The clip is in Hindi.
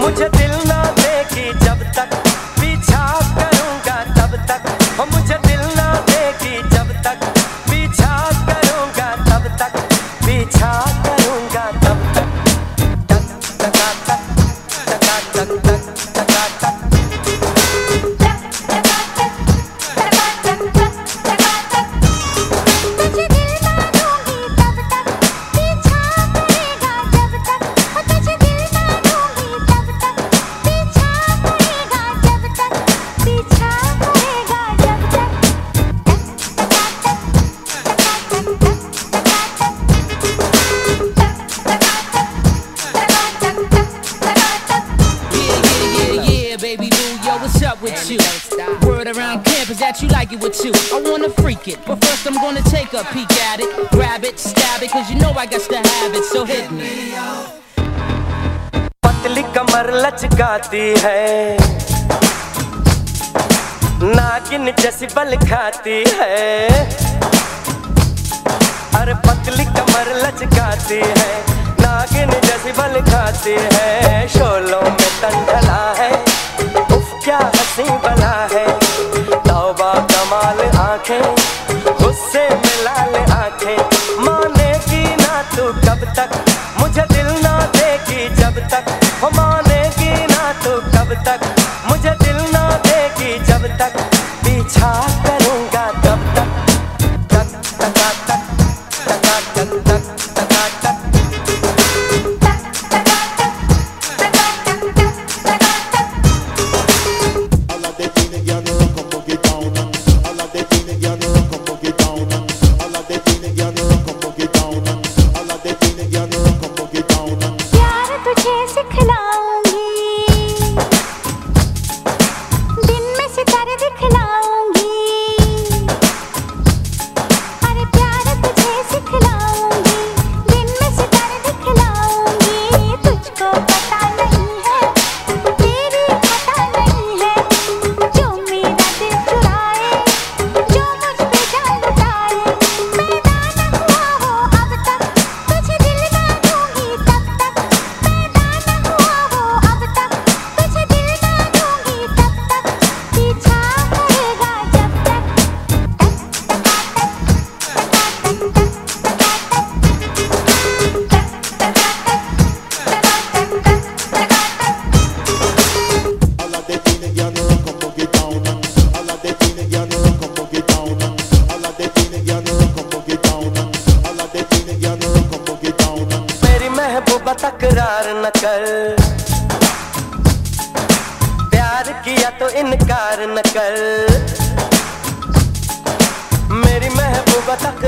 मुझे दिल ना देखी जब तक पीछा करूँगा तब तक। मुझे with you. Word around camp is that you like it with you. I wanna freak it, but first I'm gonna take a peek at it. Grab it, stab it, cause you know I got to have it, so hit me. पतली कमर लचकाती है नागिन जैसी बल खाती है अरे पतली कमर लचकाती है नागिन जैसी बल खाती है शोलों में तंड मुझे दिल ना देगी जब तक। वो मानेगी ना तो कब तक। मुझे दिल ना देगी जब तक। पीछा कर तुझे सिखा न कर। प्यार किया तो इनकार न कर। मेरी महबूबा तक